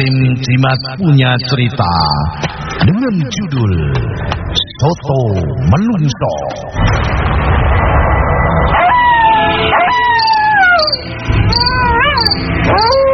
tim Jimat punya cerita dengan judul Soto Menungso. Cerita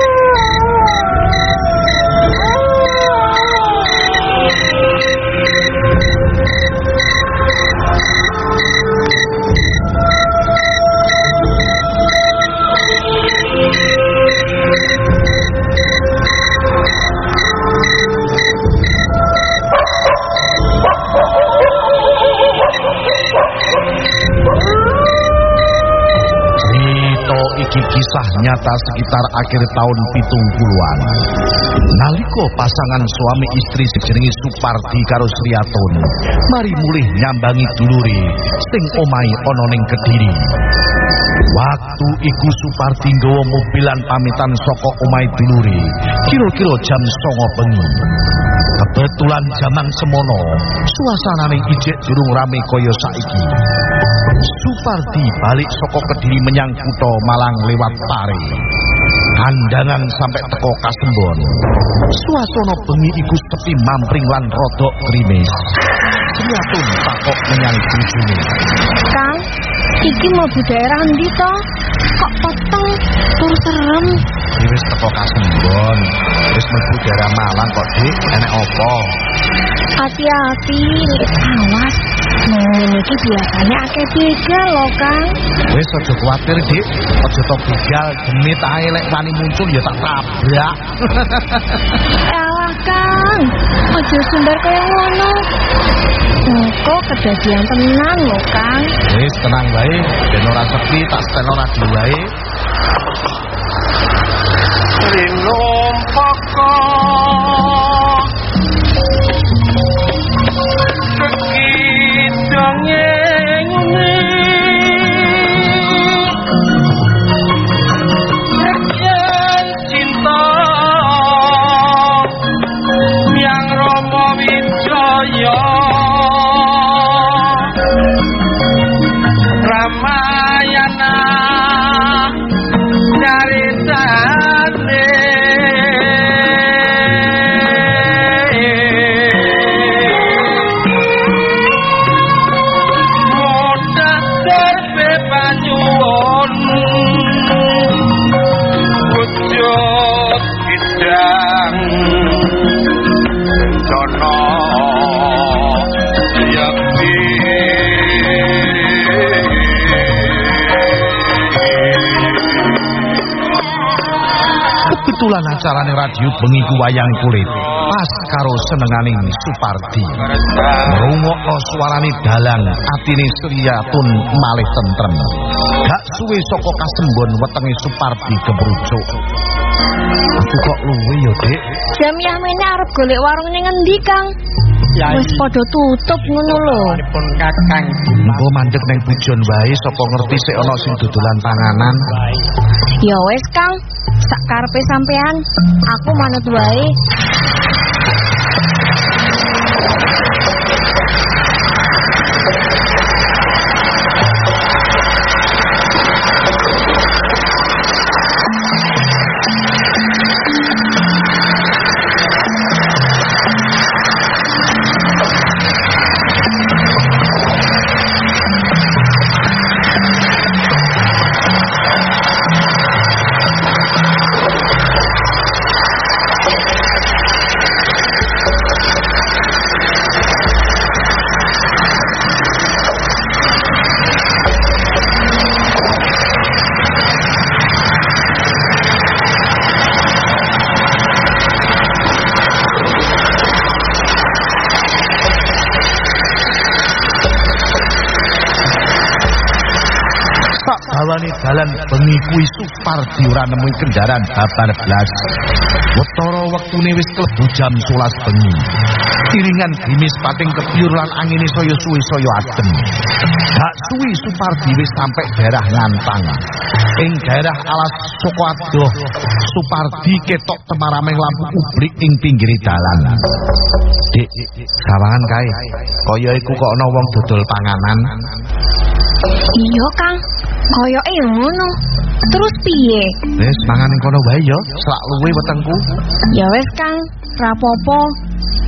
nyata sekitar akhir tahun pitung puluhan. Naliko pasangan suami istri sejenenge Supardi karo Sriatun, mari mulih nyambangi dulure sing omahe ana ning Kediri. Waktu iku Supardi nggawa mobilan pamitan saka omahe dulure, kira-kira jam 09.00 bengi. Kebetulan jaman semono, suasanane ijek durung rame kaya saiki. Supardi balik saka Kediri menyang kutha Malang lewat Pare. Kandangan sampai teko Kasembon. Suasana bengi iku sepi mampring lan rodok krimis. Sriatun takok menyang bojone. Kang, iki mau daerah endi to? Kok potong tur serem? Wis teko Kasembon. Wis mlebu daerah Malang kok, Dik. Enek opo? Hati-hati, awas. Nah, biasanya akeh begal loh, Kang. Wis aja kuwatir, Dik. Aja tok bugal genit ae lek wani muncul ya tak tabrak. Alah, Kang. Aja sumber kaya ngono. Engko kedadian tenan loh, Kang. Wis tenang wae, ben ora sepi tak setel radio wae. Rinumpaka Kebetulan acarane radio bengi ku wayang kulit. Pas karo senenganing Supardi. Ngrungokno suarane dalang, atine Sriyatun malih tentrem. Gak suwe saka kasembon wetenge Supardi kebrucuk. Aku kok luwe ya, Dik? Jam yamene arep golek warung ning endi, Kang? Wis padha tutup ngono lho. pun kakang Engko mandek neng pujon wae sapa ngerti sik ana sing dodolan panganan. Ya wis, Kang. Sak karepe sampean. Aku manut wae. Bawane dalan Supardi ora nemui kendaraan babar blas. Wetara wektune wis klebu jam 11 bengi. Iringan grimis pating kebyur lan angine saya suwe saya adem. Gak suwi Supardi wis sampai daerah Ngantang. Ing daerah alas Adoh, Supardi ketok temarameng lampu publik ing pinggir dalan. Dik, gawangan kae. Kaya iku kok ana wong dodol panganan. Iya, Kang. Koyoke ya ngono. Terus piye? Wis mangan ning kono wae ya, selak luwe wetengku. Ya wis, Kang. Rapopo.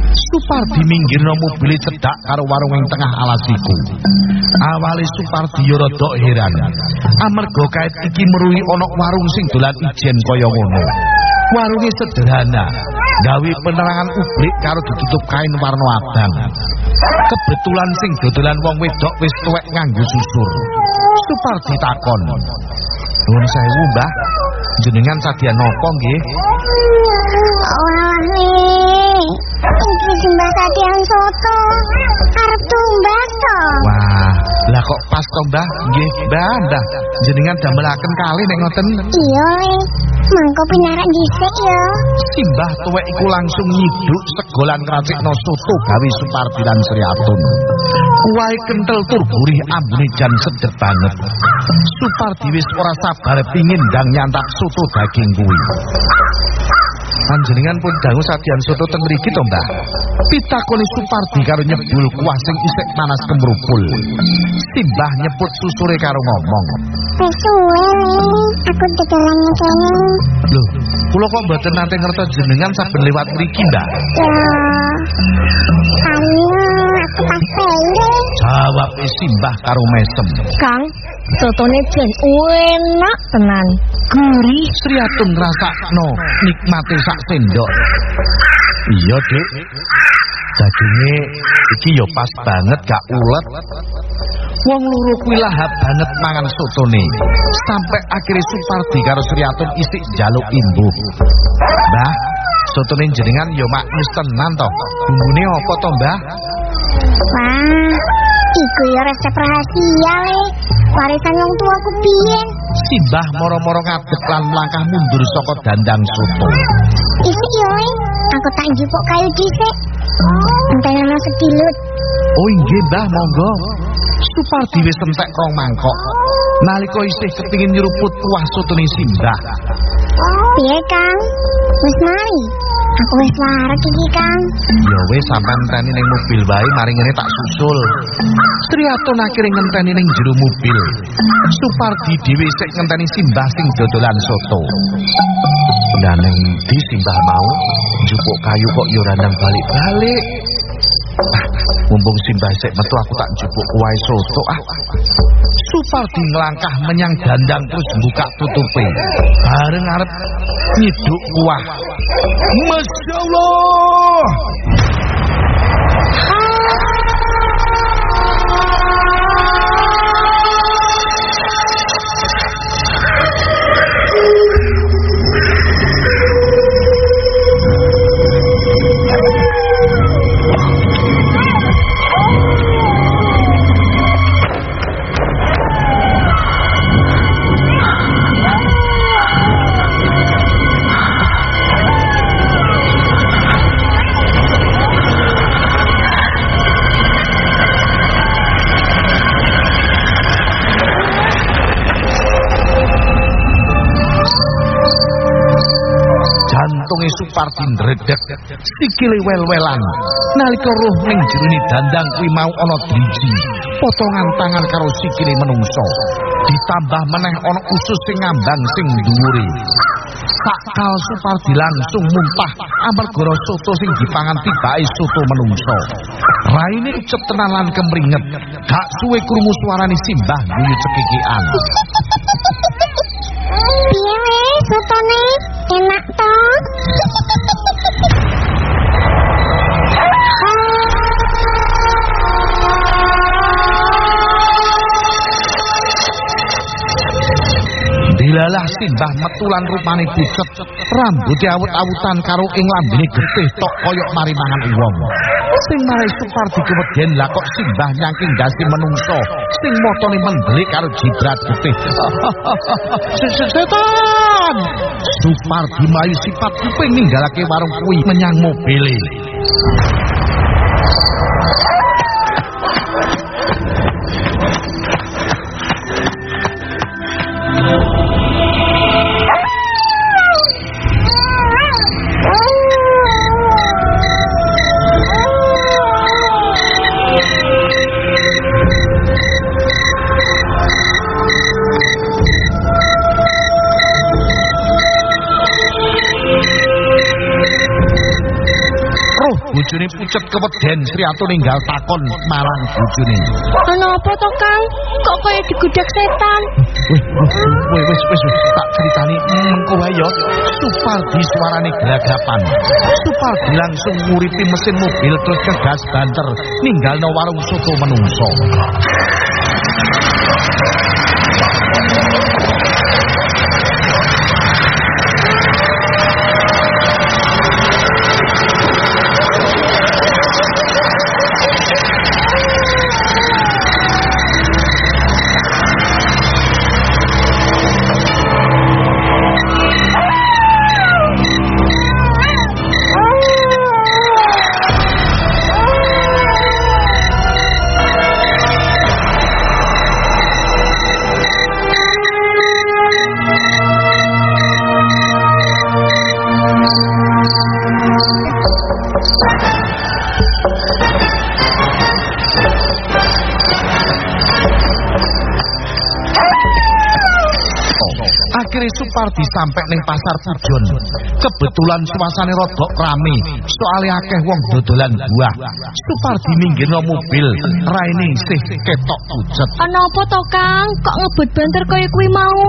Supardi minggirno mobil cedak karo warung ing tengah alas iku. Awale Supardi yo rada heran. Amarga kait iki meruhi ana warung sing dolan ijen kaya ngono. Warunge sederhana, gawe penerangan publik karo ditutup kain warna abang. Kebetulan sing dodolan wong wedok wis tuwek nganggo susur. Supardi takon. Nuwun sewu, Mbah. Jenengan sadyan napa nggih? Iki simbah tadi yang soto. Arep tumbas to. Wah, lah kok pas to, Mbah? Nggih, Mbah, Mbah. Jenengan damelaken kali nek ngoten. Iya, Le. Mangko pinarak dhisik ya. Simbah tuwek iku langsung nyiduk segolan kracikno soto gawe Supardi lan Sri Atun. Kuwahe kentel tur gurih ambune jan sedep banget. Supardi wis ora sabar pingin ndang nyantap soto daging kuwi. Panjenengan pun dangu sadyan soto teng mriki to, Mbah? Pitakoni Supardi karo nyebul kuah sing isek panas kemrupul. Simbah nyebut susure karo ngomong. Le. Aku dodolannya kene. Loh, kula kok mboten nate ngertos jenengan saben lewat mriki, Mbah? Ya. Pele. Jawab Simbah karo mesem. Kang, sotone jen enak tenan. Gurih. Sri Atun ngrasakno nikmate sak sendok. Iya, Dik. Daginge iki ya pas banget gak ulet. Wong loro kuwi lahap banget mangan sotone. Sampai akhirnya Supardi karo Sri Atun isik njaluk imbuh. Mbah, sotone jenengan ya maknyus tenan to. Bumbune apa to, Mbah? Wah, iku ya resep rahasia, Le. Warisan wong tuaku biyen. Simbah moro-moro ngadeg lan melangkah mundur saka dandang soto. Isik yo. Aku tak njupuk kayu dhisik. Entene ana sedilut. Oh inggih Mbah, monggo. Supardi wis entek rong mangkok. Nalika isih kepingin nyeruput kuah sotone Simbah. Piye, Kang? Wis mari. Aku wis warek iki, Kang. Ya wis sampean ngenteni ning mobil wae mari ngene tak susul. Sri Atun akhire ngenteni ning jero mobil. Supardi dhewe sik ngenteni Simbah sing dodolan soto. Lah ning ndi Simbah mau njupuk kayu kok ya ora nang balik-balik. Ah, mumpung Simbah sik metu aku tak njupuk kuah soto ah. Supardi ngelangkah menyang dandang terus buka tutupe. Bareng arep nyiduk kuah. Masya Allah. Jantunge Supardi ndredeg, sikile wel-welan. Nalika roh ning jerone dandang kuwi mau ana driji, potongan tangan karo sikile menungso. Ditambah meneh ana usus sing ngambang sing dhuwure. Sakal Supardi langsung muntah amarga soto sing dipangan tibake soto menungso. Raine ucep tenan lan kemringet. Gak suwe krungu suarane Simbah guyu cekikian. Simbah metulan rupane pucet, rambutnya awut-awutan karo ing lambene getih tok koyok mari mangan wong. Sing marai Supardi keweden lah kok Simbah nyangking dasi menungso, sing motone mendelik karo jibrat getih. Setan! Supardi mlayu sifat kuping ninggalake warung kuwi menyang mobile. Bojone pucet keweden Sri Atu ninggal takon marang bojone. Ana apa to, Kang? Kok kaya digudak setan? Wis wis wis, tak critani mengko wae ya. Supardi suarane gelagapan. Supardi langsung nguripi mesin mobil terus kegas banter ninggalno warung soto menungso. Akhirnya Supardi sampai ning pasar Pujon. Kebetulan suasane rodok rame, soalnya akeh wong dodolan buah. Supardi minggirno mobil, raine isih ketok pucet. Ana apa to, Kang? Kok ngebut banter kaya kuwi mau?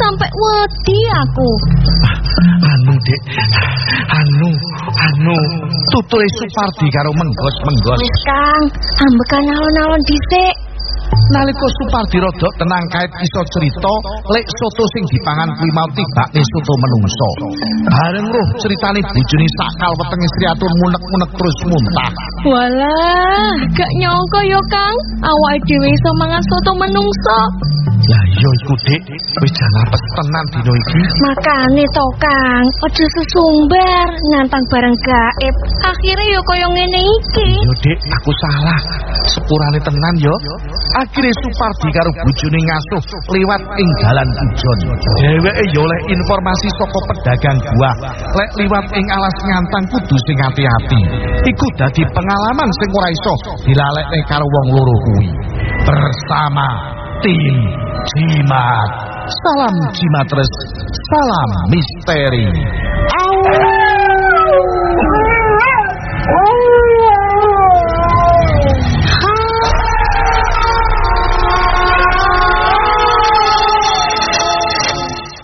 Sampai wedi aku. Anu, Dek. Anu, anu. Tuture Supardi karo menggos-menggos. Wis, Kang, ambekan alon-alon dhisik. Nalika Supardi rada tenang kait iso cerita, lek soto sing dipangan kuwi mau tibake soto menungso. Bareng roh ceritane bojone sakal wetenge Sri Atur munek-munek terus muntah. Walah, gak nyangka yo, Kang. Awake dhewe iso mangan soto menungso. Lah iya iku Dik, wis jan apes tenan dino iki. Makane to, Kang, aja sesumbar nantang barang gaib. Akhire yo kaya ngene iki. Yo Dik, aku salah. Sepurane tenan yo. Akhire Supardi karo bojone ngasuh liwat ing dalan pujon. Dheweke yo oleh informasi saka pedagang buah. Lek liwat ing alas ngantang kudu sing ati-ati. Iku dadi pengalaman sing ora iso dilalekne karo wong loro kuwi. Bersama tim Jimat. Salam Jimatres, salam misteri.